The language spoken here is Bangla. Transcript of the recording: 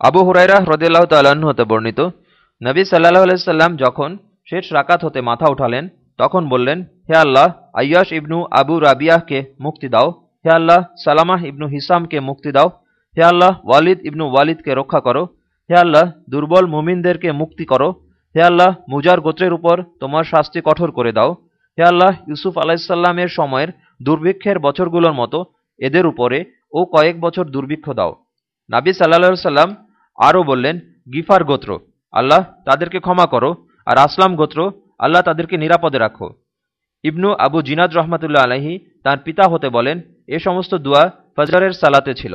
আবু হুরাইরা হ্রদিল্লাহ তাল্লাহ্ন হতে বর্ণিত, নবী সাল্লাহ আলাইসাল্লাম যখন শেষ রাকাত হতে মাথা উঠালেন, তখন বললেন, হে আল্লাহ আয়াস ইবনু আবু রাবিয়াহকে মুক্তি দাও। হে আল্লাহ, সালামাহ ইবনু হিসামকে মুক্তি দাও। হে আল্লাহ, ওয়ালিদ ইবনু ওয়ালিদকে রক্ষা করো। হে আল্লাহ, দুর্বল মুমিনদেরকে মুক্তি করো। হে আল্লাহ, মুজার গোত্রের উপর তোমার শাস্তি কঠোর করে দাও। হে আল্লাহ, ইউসুফ আলাইসাল্লামের সময়ের দুর্ভিক্ষের বছরগুলোর মতো এদের উপরে ও কয়েক বছর দুর্ভিক্ষ দাও। নাবি সাল্লা সাল্লাম আরও বললেন, গিফার গোত্র, আল্লাহ তাদেরকে ক্ষমা করো, আর আসলাম গোত্র, আল্লাহ তাদেরকে নিরাপদে রাখো। ইবনু আবু জিনাদ রহমাতুল্লাহ আলহি তার পিতা হতে বলেন, এ সমস্ত দুয়া ফজরের সালাতে ছিল।